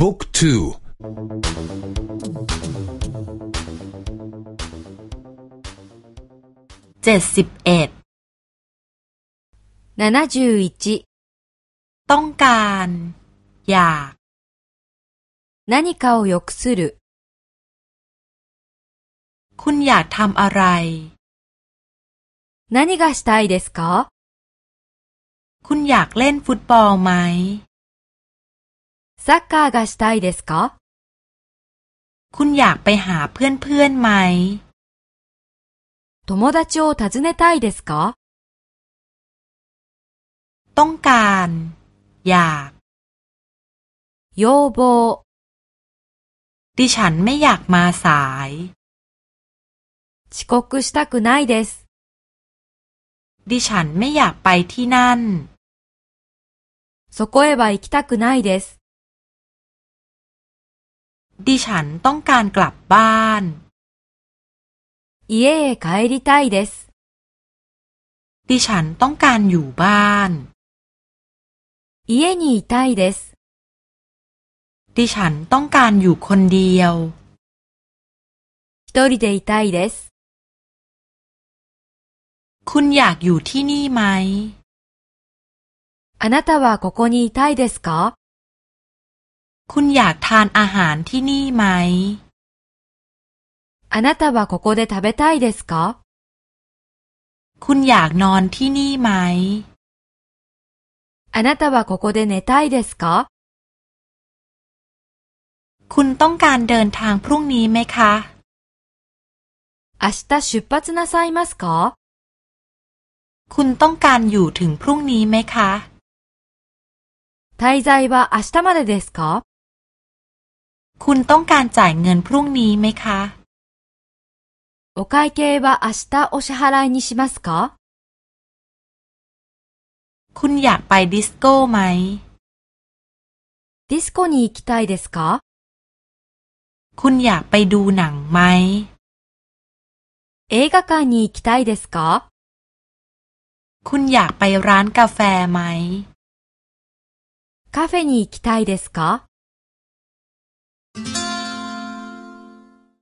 บุ๊กทูเจ็ดสิบเอ็ดต้องการ อยาก何かを良くするคุณอยากทำอะไร何がしたいですかคุณอยากเล่นฟุตบอลไหม サッカーがしたいですかคุณอยากไปหาเพื่อนๆไหม友達を訪ねたいですかต้องการ อยาก 要望ดิฉันไม่อยากมาสาย 遅刻したくないです。ดิฉันไม่อยากไปที่นั่นそこへは行きたくないです。 ดิฉันต้องการกลับบ้าน 家へ帰りたいです。ดิฉันต้องการอยู่บ้าน 家にいたいです。ดิฉันต้องการอยู่คนเดียว一人でいたいです。คุณอยากอยู่ที่นี่ไหมあなたはここにいたいですか คุณอยากทานอาหารที่นี่ไหมあなたはここで食べたいですかคุณอยากนอนที่นี่ไหมあなたはここで寝たいですかคุณต้องการเดินทางพรุ่งนี้ไหมคะ明日出発なさいますかคุณต้องการอยู่ถึงพรุ่งนี้ไหมคะ滞在は明日までですか คุณต้องการจ่ายเงินพรุ่งนี้ไหมคะお会計は明日お支払いにしますかคุณอยากไปดิสโก้ไหมディスコに行きたいですかคุณอยากไปดูหนังไหม映画館に行きたいですかคุณอยากไปร้านกาแฟไหมカフェに行きたいですか